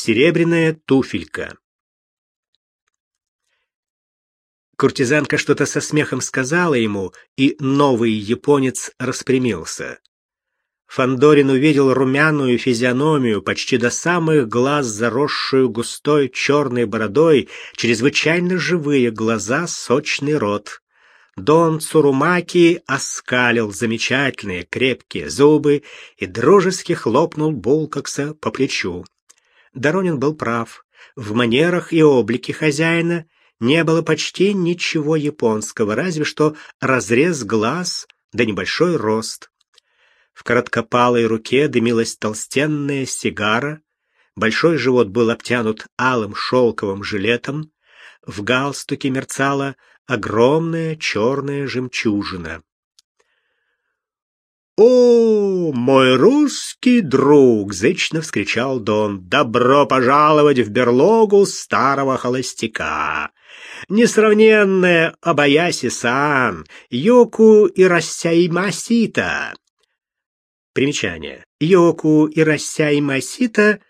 Серебряная туфелька. Куртизанка что-то со смехом сказала ему, и новый японец распрямился. Фандорин увидел румяную физиономию, почти до самых глаз заросшую густой черной бородой, чрезвычайно живые глаза, сочный рот. Дон Цурумаки оскалил замечательные крепкие зубы и дружески хлопнул Булкакса по плечу. Доронин был прав. В манерах и облике хозяина не было почти ничего японского, разве что разрез глаз да небольшой рост. В короткопалой руке дымилась толстенная сигара, большой живот был обтянут алым шелковым жилетом, в галстуке мерцала огромная черная жемчужина. «О, мой русский друг!» — зычно вскричал Дон. «Добро пожаловать в берлогу старого холостяка! Несравненная Обаяси-сан, Йоку и Рассяймасита!» Примечание. Йоку и Рассяймасита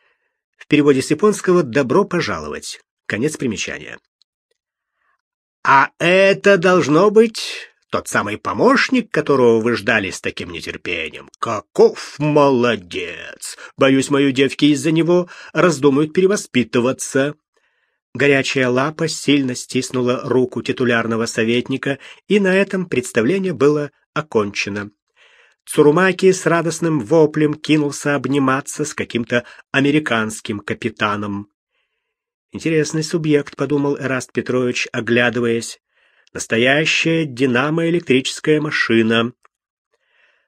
в переводе с японского «добро пожаловать». Конец примечания. «А это должно быть тот самый помощник, которого вы ждали с таким нетерпением. Каков молодец! Боюсь, мои девки из-за него раздумают перевоспитываться». Горячая лапа сильно стиснула руку титулярного советника, и на этом представление было окончено. Цурумаки с радостным воплем кинулся обниматься с каким-то американским капитаном. Интересный субъект, подумал Эраст Петрович, оглядываясь. Настоящая динамоэлектрическая машина.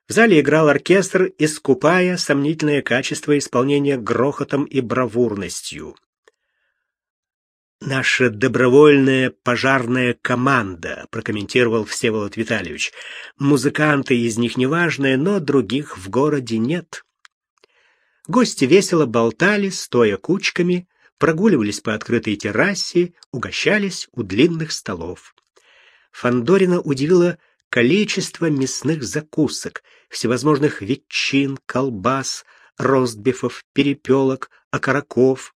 В зале играл оркестр, искупая сомнительное качество исполнения грохотом и бравурностью. «Наша добровольная пожарная команда», — прокомментировал Всеволод Витальевич. «Музыканты из них неважные, но других в городе нет». Гости весело болтали, стоя кучками, прогуливались по открытой террасе, угощались у длинных столов. Фандорина удивило количество мясных закусок, всевозможных ветчин, колбас, ростбифов, перепелок, окороков.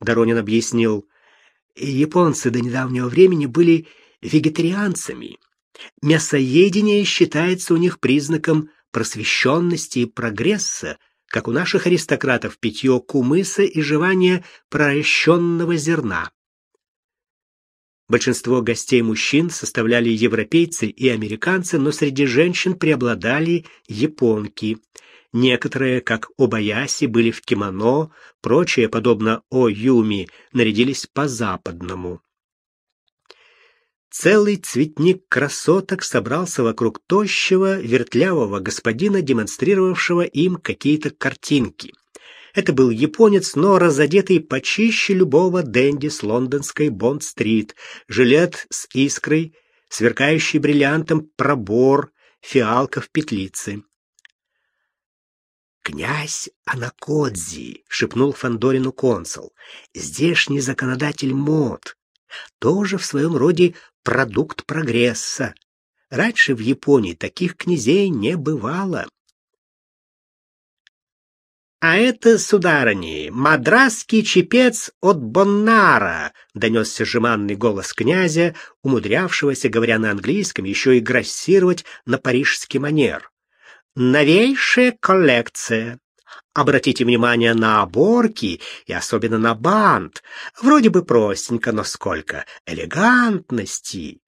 Доронин объяснил, японцы до недавнего времени были вегетарианцами. Мясоедение считается у них признаком просвещенности и прогресса, как у наших аристократов питье кумыса и жевание проращенного зерна. Большинство гостей мужчин составляли европейцы и американцы, но среди женщин преобладали японки – Некоторые, как Обаяси, были в кимоно, прочие, подобно О-Юми, нарядились по-западному. Целый цветник красоток собрался вокруг тощего, вертлявого господина, демонстрировавшего им какие-то картинки. Это был японец, но разодетый почище любого денди с лондонской Бонд-стрит, жилет с искрой, сверкающий бриллиантом пробор, фиалка в петлице. «Князь Анакодзи», — шепнул Фандорину консул, — «здешний законодатель мод, тоже в своем роде продукт прогресса. Раньше в Японии таких князей не бывало». «А это, сударыни, мадрасский чепец от Боннара», — донесся жеманный голос князя, умудрявшегося, говоря на английском, еще и грассировать на парижский манер. Новейшая коллекция. Обратите внимание на оборки и особенно на бант. Вроде бы простенько, но сколько элегантности.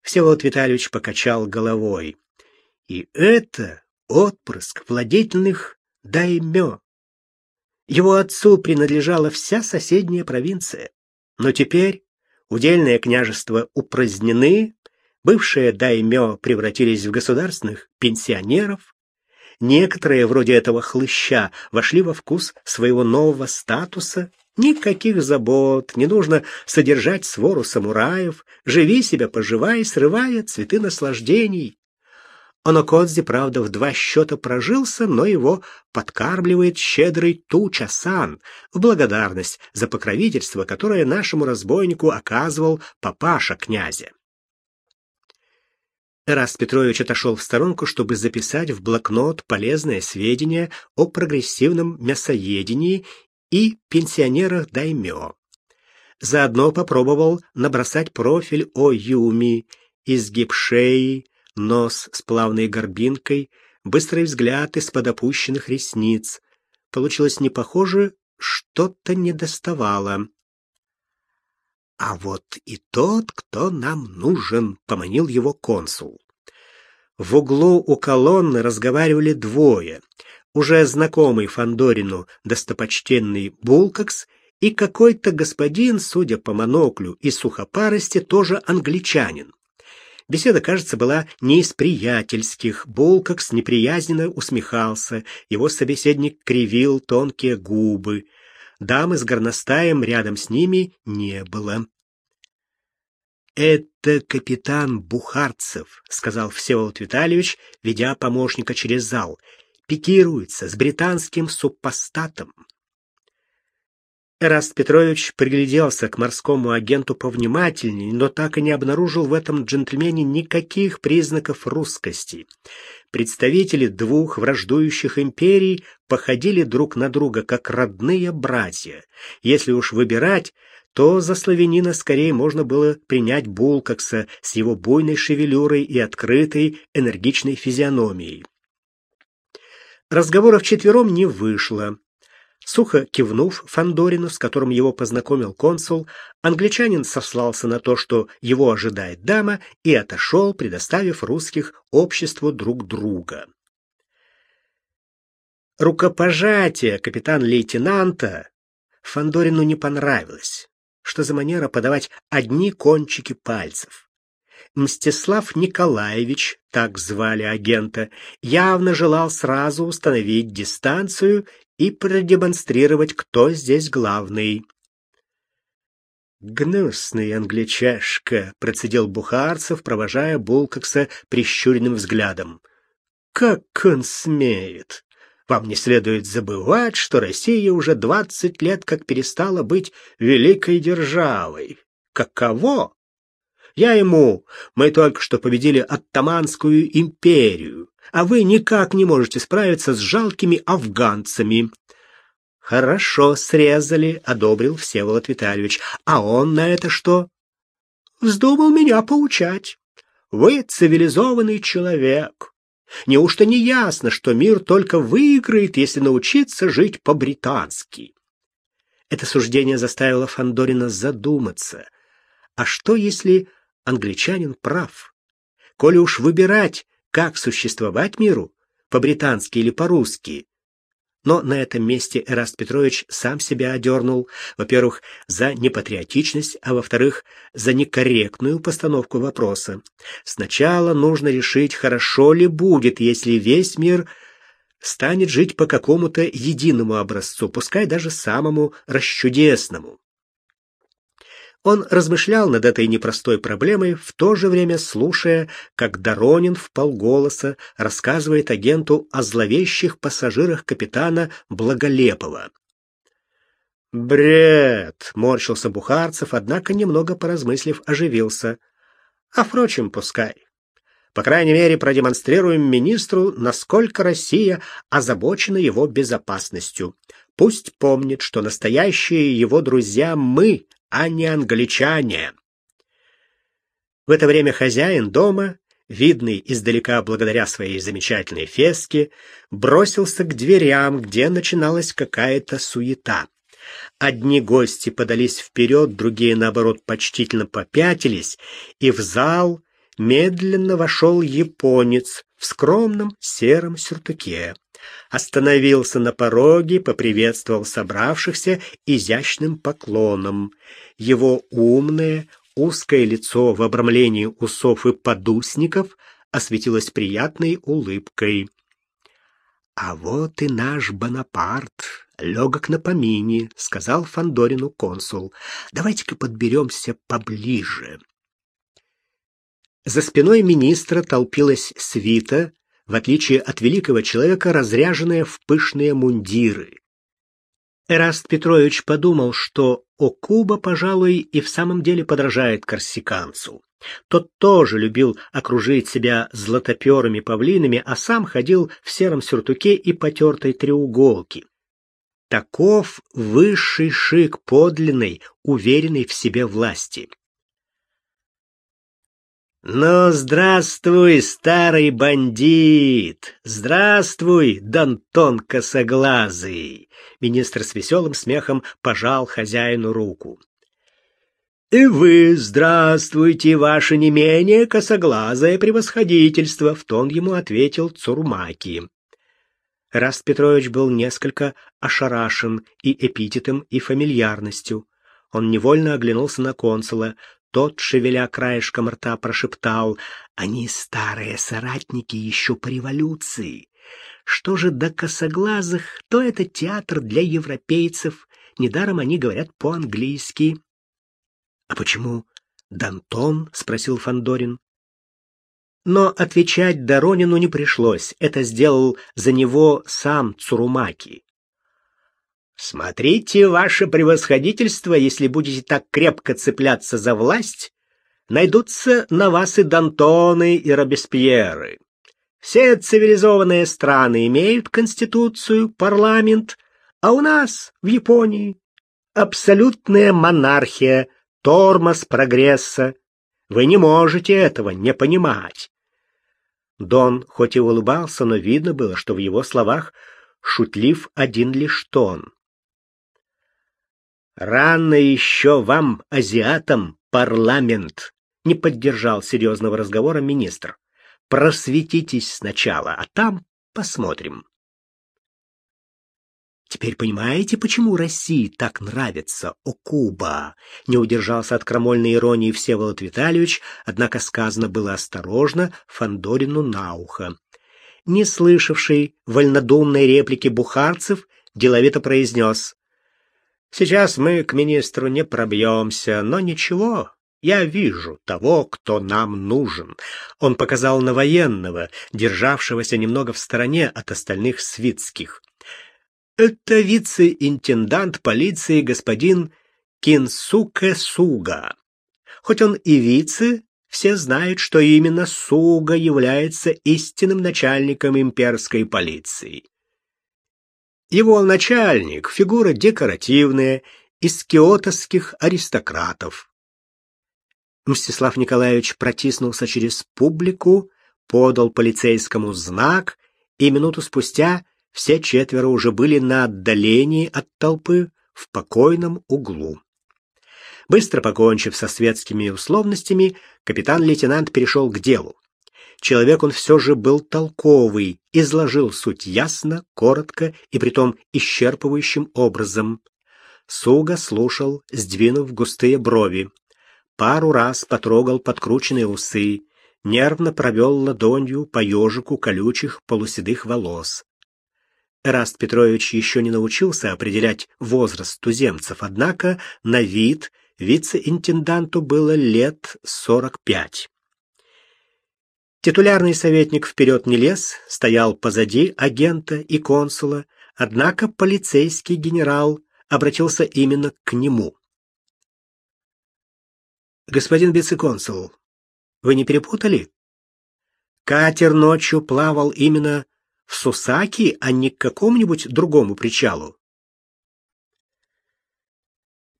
Всеволод Витальевич покачал головой. И это отпрыск владетельных даймё. Его отцу принадлежала вся соседняя провинция. Но теперь удельные княжества упразднены, Бывшие даймё превратились в государственных пенсионеров. Некоторые, вроде этого хлыща, вошли во вкус своего нового статуса. Никаких забот, не нужно содержать свору самураев, живи себя, поживай, срывая цветы наслаждений. Онокодзи, правда, в два счета прожился, но его подкармливает щедрый Туча-сан в благодарность за покровительство, которое нашему разбойнику оказывал папаша князя. Эраст Петрович отошел в сторонку, чтобы записать в блокнот полезные сведения о прогрессивном мясоедении и пенсионерах даймё. Заодно попробовал набросать профиль о Юми, изгиб шеи, нос с плавной горбинкой, быстрый взгляд из-под опущенных ресниц. Получилось не похоже, что-то недоставало. А вот и тот, кто нам нужен, поманил его консул. В углу у колонны разговаривали двое: уже знакомый Фандорину достопочтенный Булкакс и какой-то господин, судя по моноклю и сухопарости, тоже англичанин. Беседа, кажется, была не из приятельских. Булкакс неприязненно усмехался, его собеседник кривил тонкие губы. Дамы с горностаем рядом с ними не было. Это капитан Бухарцев, сказал Всеволод Витальевич, ведя помощника через зал. Пикируется с британским супостатом. Эраст Петрович пригляделся к морскому агенту повнимательнее, но так и не обнаружил в этом джентльмене никаких признаков русскости. Представители двух враждующих империй походили друг на друга как родные братья. Если уж выбирать, то за славянина скорее можно было принять Булкакса с его буйной шевелюрой и открытой, энергичной физиономией. Разговоров четвером не вышло. Сухо кивнув Фандорину, с которым его познакомил консул, англичанин сослался на то, что его ожидает дама, и отошел, предоставив русских обществу друг друга. Рукопожатие капитан-лейтенанта Фандорину не понравилось. Что за манера подавать одни кончики пальцев? Мстислав Николаевич, так звали агента, явно желал сразу установить дистанцию и продемонстрировать, кто здесь главный. «Гнусный англичашка», — процедил Бухарцев, провожая Булкакса прищуренным взглядом. «Как он смеет! Вам не следует забывать, что Россия уже двадцать лет как перестала быть великой державой. Каково? Я ему, мы только что победили Оттоманскую империю, а вы никак не можете справиться с жалкими афганцами. Хорошо срезали, одобрил Всеволод Витальевич. А он на это что? Вздумал меня поучать. Вы цивилизованный человек. Неужто не ясно, что мир только выиграет, если научиться жить по-британски? Это суждение заставило Фандорина задуматься. А что если англичанин прав? Коли уж выбирать, как существовать миру, по-британски или по-русски, но на этом месте Эраст Петрович сам себя одернул, во-первых, за непатриотичность, а во-вторых, за некорректную постановку вопроса. Сначала нужно решить, хорошо ли будет, если весь мир станет жить по какому-то единому образцу, пускай даже самому расчудесному. Он размышлял над этой непростой проблемой, в то же время слушая, как Доронин в полголоса рассказывает агенту о зловещих пассажирах капитана Благолепова. «Бред!» — морщился Бухарцев, однако, немного поразмыслив, оживился. «А, впрочем, пускай. По крайней мере, продемонстрируем министру, насколько Россия озабочена его безопасностью. Пусть помнит, что настоящие его друзья мы, а не англичане. В это время хозяин дома, видный издалека благодаря своей замечательной феске, бросился к дверям, где начиналась какая-то суета. Одни гости подались вперед, другие, наоборот, почтительно попятились, и в зал медленно вошел японец в скромном сером сюртуке остановился на пороге, поприветствовал собравшихся изящным поклоном. Его умное, узкое лицо в обрамлении усов и подусников осветилось приятной улыбкой. А вот и наш Бонапарт, легок на помине, сказал Фандорину консул. Давайте-ка подберемся поближе. За спиной министра толпилась свита, в отличие от великого человека, разряженная в пышные мундиры. Эраст Петрович подумал, что Окуба, пожалуй, и в самом деле подражает корсиканцу. Тот тоже любил окружить себя златоперыми павлинами, а сам ходил в сером сюртуке и потертой треуголке. Таков высший шик подлинной, уверенной в себе власти. «Ну, здравствуй, старый бандит! Здравствуй, Дантон Косоглазый!» Министр с веселым смехом пожал хозяину руку. «И вы здравствуйте, ваше не менее косоглазое превосходительство!» В тон ему ответил Цурмаки. Раст Петрович был несколько ошарашен и эпитетом, и фамильярностью. Он невольно оглянулся на консула. Тот, шевеля краешком рта, прошептал, «Они старые соратники еще по революции. Что же до косоглазых, то это театр для европейцев. Недаром они говорят по-английски». «А почему Дантон?» — спросил Фандорин. Но отвечать Доронину не пришлось. Это сделал за него сам Цурумаки. Смотрите, ваше превосходительство, если будете так крепко цепляться за власть, найдутся на вас и Д'Антоны, и Робеспьеры. Все цивилизованные страны имеют конституцию, парламент, а у нас, в Японии, абсолютная монархия, тормоз прогресса. Вы не можете этого не понимать. Дон хоть и улыбался, но видно было, что в его словах шутлив один лишь тон. Рано еще вам, азиатам, парламент, не поддержал серьезного разговора министр. Просветитесь сначала, а там посмотрим. Теперь понимаете, почему России так нравится Окуба? Не удержался от крамольной иронии Всеволод Витальевич, однако сказано было осторожно Фандорину на ухо. Не слышавший вольнодумной реплики бухарцев, деловито произнес. Сейчас мы к министру не пробьемся, но ничего, я вижу того, кто нам нужен. Он показал на военного, державшегося немного в стороне от остальных свитских. Это вице-интендант полиции господин Кинсуке Суга. Хоть он и вице, все знают, что именно Суга является истинным начальником имперской полиции. Его начальник — фигура декоративная, из киотовских аристократов. Мстислав Николаевич протиснулся через публику, подал полицейскому знак, и минуту спустя все четверо уже были на отдалении от толпы в покойном углу. Быстро покончив со светскими условностями, капитан-лейтенант перешел к делу. Человек он все же был толковый, изложил суть ясно, коротко и притом исчерпывающим образом. Суга слушал, сдвинув густые брови. Пару раз потрогал подкрученные усы, нервно провел ладонью по ежику колючих полуседых волос. Раст Петрович еще не научился определять возраст туземцев, однако на вид вице-интенданту было лет сорок пять. Титулярный советник вперед не лез, стоял позади агента и консула, однако полицейский генерал обратился именно к нему. Господин вице-консул, вы не перепутали? Катер ночью плавал именно в Сусаки, а не к какому-нибудь другому причалу.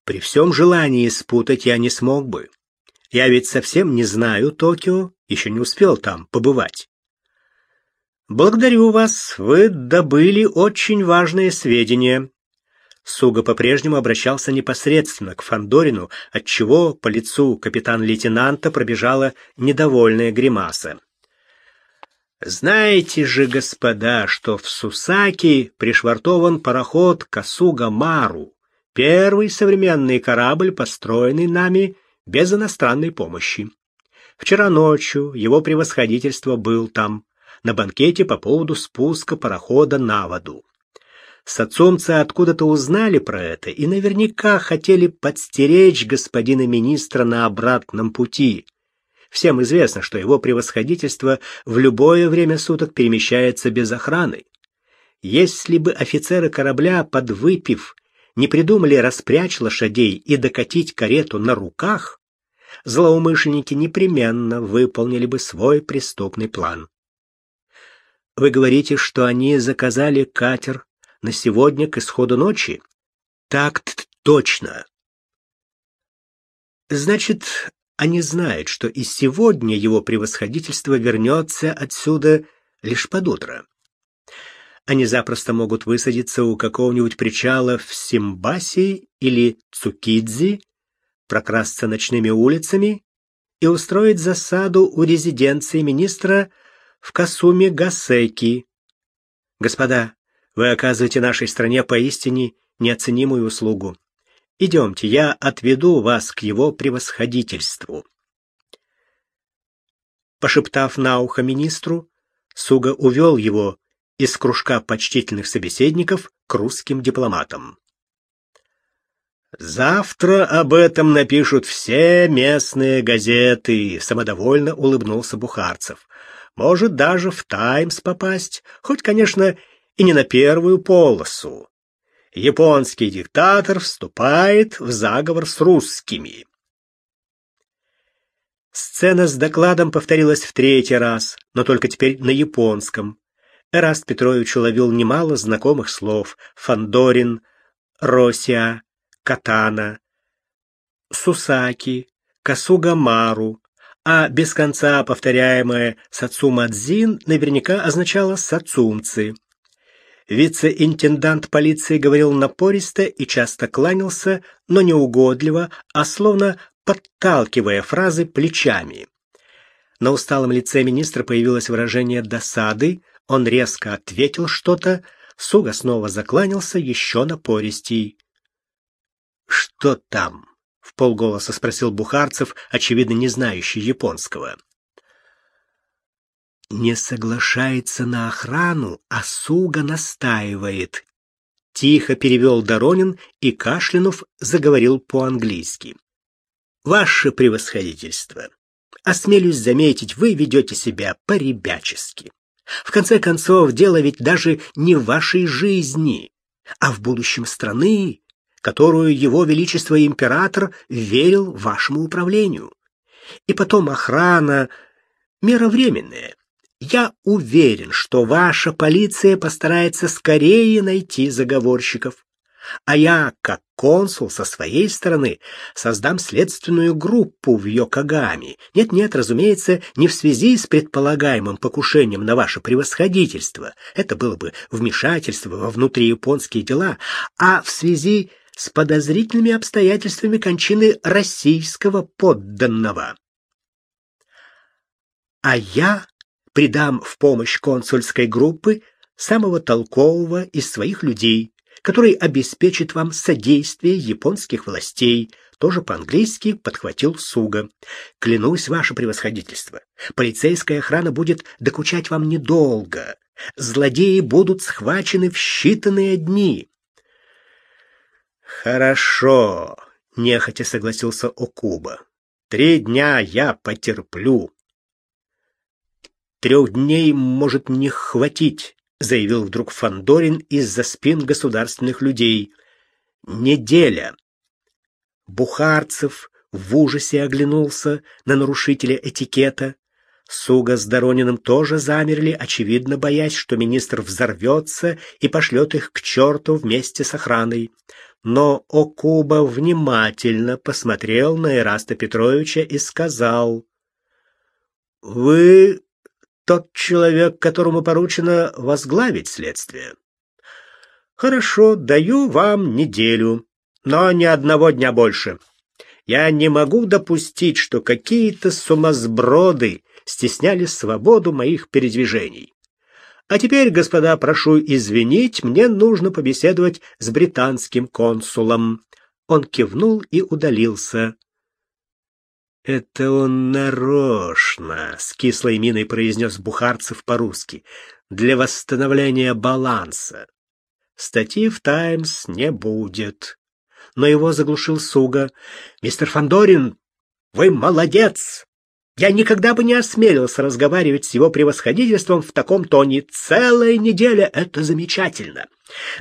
При всем желании спутать я не смог бы. Я ведь совсем не знаю Токио, еще не успел там побывать. Благодарю вас, вы добыли очень важные сведения. Суга по-прежнему обращался непосредственно к Фандорину, отчего по лицу капитан-лейтенанта пробежала недовольная гримаса. Знаете же, господа, что в Сусаки пришвартован пароход Касуга Мару, первый современный корабль, построенный нами без иностранной помощи. Вчера ночью его превосходительство был там, на банкете по поводу спуска парохода на воду. Сацумцы откуда-то узнали про это и наверняка хотели подстеречь господина министра на обратном пути. Всем известно, что его превосходительство в любое время суток перемещается без охраны. Если бы офицеры корабля, подвыпив, не придумали распрячь лошадей и докатить карету на руках, злоумышленники непременно выполнили бы свой преступный план. Вы говорите, что они заказали катер на сегодня к исходу ночи. Так точно. Значит, они знают, что и сегодня его превосходительство вернется отсюда лишь под утро. Они запросто могут высадиться у какого-нибудь причала в Симбаси или Цукидзи, прокрасться ночными улицами и устроить засаду у резиденции министра в Касуме Гасеки. Господа, вы оказываете нашей стране поистине неоценимую услугу. Идемте, я отведу вас к его превосходительству. Пошептав на ухо министру, Суга увел его из кружка почтительных собеседников к русским дипломатам. Завтра об этом напишут все местные газеты, самодовольно улыбнулся Бухарцев. Может даже в Таймс попасть, хоть, конечно, и не на первую полосу. Японский диктатор вступает в заговор с русскими. Сцена с докладом повторилась в третий раз, но только теперь на японском. Эраст Петрович уловил немало знакомых слов: Фандорин, Росия, Катана, Сусаки, Касугамару, а без конца повторяемое Сацумадзин наверняка означало Сацумцы. Вице-интендант полиции говорил напористо и часто кланялся, но не угодливо, а словно подталкивая фразы плечами. На усталом лице министра появилось выражение досады, он резко ответил что-то, Суга снова закланялся еще напористей. «Что там?» — в полголоса спросил Бухарцев, очевидно, не знающий японского. «Не соглашается на охрану, а Суга настаивает». Тихо перевел Доронин и, кашлянув, заговорил по-английски. «Ваше превосходительство, осмелюсь заметить, вы ведете себя по-ребячески. В конце концов, дело ведь даже не в вашей жизни, а в будущем страны, которую его величество император верил вашему управлению. И потом охрана мера временная. Я уверен, что ваша полиция постарается скорее найти заговорщиков. А я, как консул со своей стороны, создам следственную группу в Йокогаме. Нет-нет, разумеется, не в связи с предполагаемым покушением на ваше превосходительство. Это было бы вмешательство во внутрияпонские дела, а в связи с подозрительными обстоятельствами кончины российского подданного. А я придам в помощь консульской группы самого толкового из своих людей, который обеспечит вам содействие японских властей, тоже по-английски подхватил Суга. Клянусь, ваше превосходительство, полицейская охрана будет докучать вам недолго. Злодеи будут схвачены в считанные дни. Хорошо, нехотя согласился Окуба. Три дня я потерплю. Трех дней может не хватить, заявил вдруг Фандорин из-за спин государственных людей. Неделя. Бухарцев в ужасе оглянулся на нарушителя этикета. Суга с Дорониным тоже замерли, очевидно боясь, что министр взорвется и пошлет их к черту вместе с охраной но Окуба внимательно посмотрел на Ираста Петровича и сказал: "Вы тот человек, которому поручено возглавить следствие. Хорошо, даю вам неделю, но ни одного дня больше. Я не могу допустить, что какие-то сумасброды стесняли свободу моих передвижений. А теперь, господа, прошу извинить, мне нужно побеседовать с британским консулом. Он кивнул и удалился. Это он нарочно, с кислой миной произнес Бухарцев по-русски, для восстановления баланса. Статьи в Таймс не будет. Но его заглушил Суга. Мистер Фандорин, вы молодец. Я никогда бы не осмелился разговаривать с его превосходительством в таком тоне. Целая неделя это замечательно.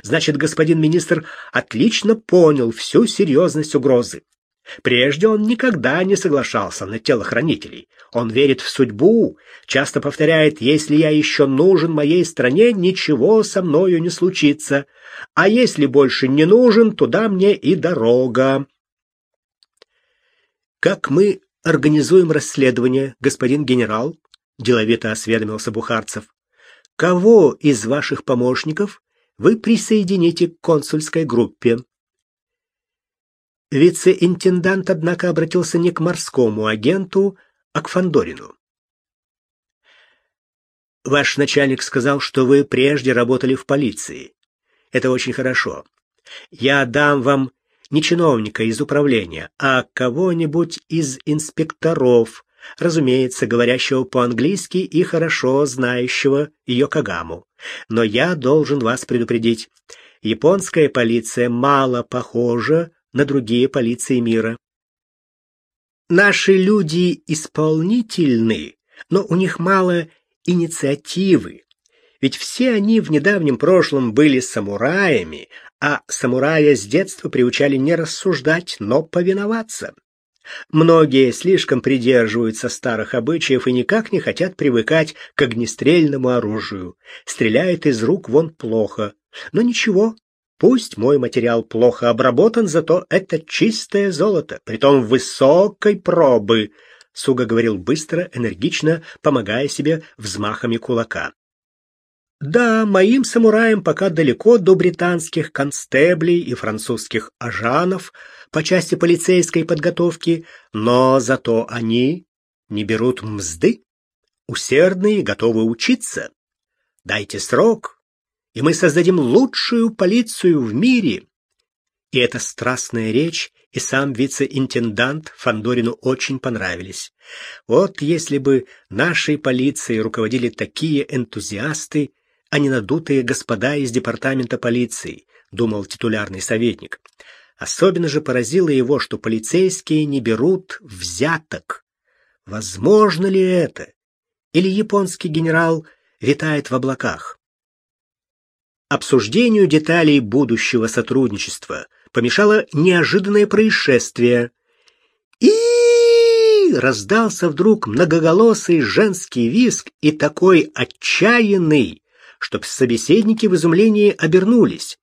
Значит, господин министр отлично понял всю серьезность угрозы. Прежде он никогда не соглашался на телохранителей. Он верит в судьбу, часто повторяет, если я еще нужен моей стране, ничего со мною не случится. А если больше не нужен, туда мне и дорога. Как мы организуем расследование, господин генерал? деловито осведомился Бухарцев. Кого из ваших помощников вы присоедините к консульской группе? Вице-интендант, однако, обратился не к морскому агенту, а к Фандорину. Ваш начальник сказал, что вы прежде работали в полиции. Это очень хорошо. Я дам вам не чиновника из управления, а кого-нибудь из инспекторов, разумеется, говорящего по-английски и хорошо знающего Йокогаму. Но я должен вас предупредить. Японская полиция мало похожа на другие полиции мира. Наши люди исполнительны, но у них мало инициативы. Ведь все они в недавнем прошлом были самураями, а самурая с детства приучали не рассуждать, но повиноваться. Многие слишком придерживаются старых обычаев и никак не хотят привыкать к огнестрельному оружию. Стреляет из рук вон плохо. Но ничего, Пусть мой материал плохо обработан, зато это чистое золото, притом высокой пробы, Суга говорил быстро, энергично, помогая себе взмахами кулака. Да, моим самураям пока далеко до британских констеблей и французских ажанов по части полицейской подготовки, но зато они не берут мзды, усердные и готовы учиться. Дайте срок, и мы создадим лучшую полицию в мире. И эта страстная речь и сам вице-интендант Фандорину очень понравились. Вот если бы нашей полицией руководили такие энтузиасты, а не надутые господа из департамента полиции, думал титулярный советник. Особенно же поразило его, что полицейские не берут взяток. Возможно ли это? Или японский генерал витает в облаках? Обсуждению деталей будущего сотрудничества помешало неожиданное происшествие. И раздался вдруг многоголосый женский визг и такой отчаянный, что собеседники в изумлении обернулись.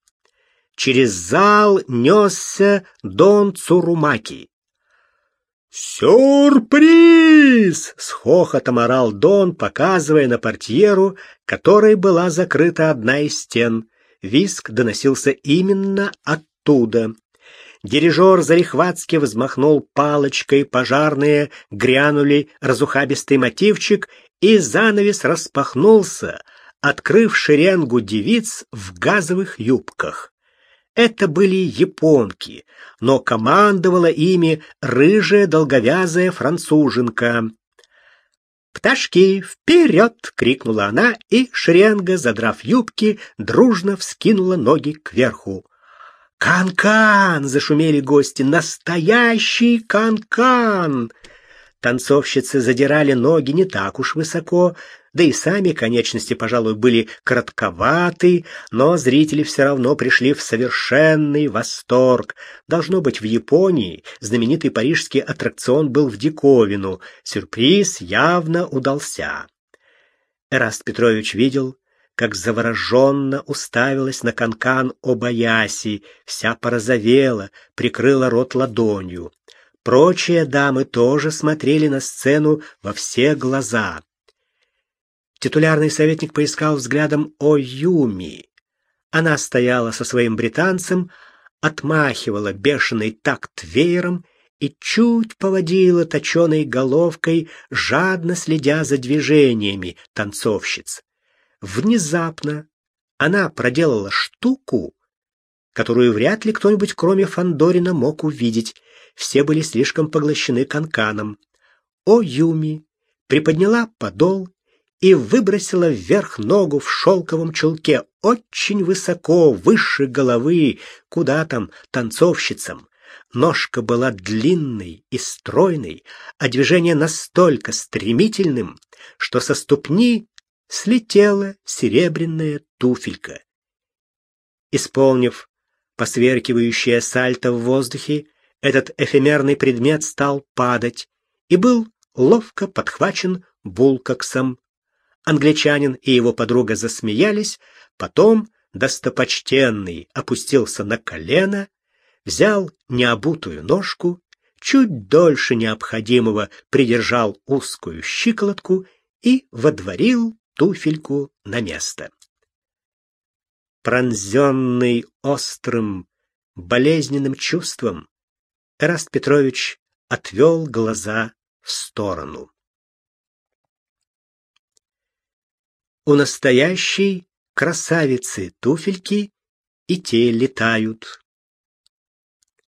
Через зал несся Дон Цурумаки. «Сюрприз!» — с хохотом орал Дон, показывая на портьеру, которой была закрыта одна из стен. Виск доносился именно оттуда. Дирижер Зарихватски взмахнул палочкой, пожарные грянули разухабистый мотивчик, и занавес распахнулся, открыв шеренгу девиц в газовых юбках. Это были японки, но командовала ими рыжая долговязая француженка. «Пташки, вперед!» — крикнула она, и шеренга, задрав юбки, дружно вскинула ноги кверху. «Кан-кан!» — зашумели гости. «Настоящий кан-кан!» Танцовщицы задирали ноги не так уж высоко, да и сами конечности, пожалуй, были коротковаты, но зрители все равно пришли в совершенный восторг. Должно быть, в Японии знаменитый парижский аттракцион был в диковину. Сюрприз явно удался. Эраст Петрович видел, как завороженно уставилась на канкан Обаяси, вся порозовела, прикрыла рот ладонью. Прочие дамы тоже смотрели на сцену во все глаза. Титулярный советник поискал взглядом Оюми. Она стояла со своим британцем, отмахивала бешеный такт веером и чуть поводила точеной головкой, жадно следя за движениями танцовщиц. Внезапно она проделала штуку, которую вряд ли кто-нибудь кроме Фандорина мог увидеть. Все были слишком поглощены канканом. О Юми приподняла подол и выбросила вверх ногу в шелковом чулке очень высоко, выше головы, куда там танцовщицам. Ножка была длинной и стройной, а движение настолько стремительным, что со ступни слетела серебряная туфелька. Исполнив посверкивающее сальто в воздухе, этот эфемерный предмет стал падать и был ловко подхвачен булкаксом. Англичанин и его подруга засмеялись, потом достопочтенный опустился на колено, взял необутую ножку, чуть дольше необходимого придержал узкую щиколотку и водворил туфельку на место. Пронзенный острым, болезненным чувством, Эраст Петрович отвел глаза в сторону. У настоящей красавицы туфельки и те летают.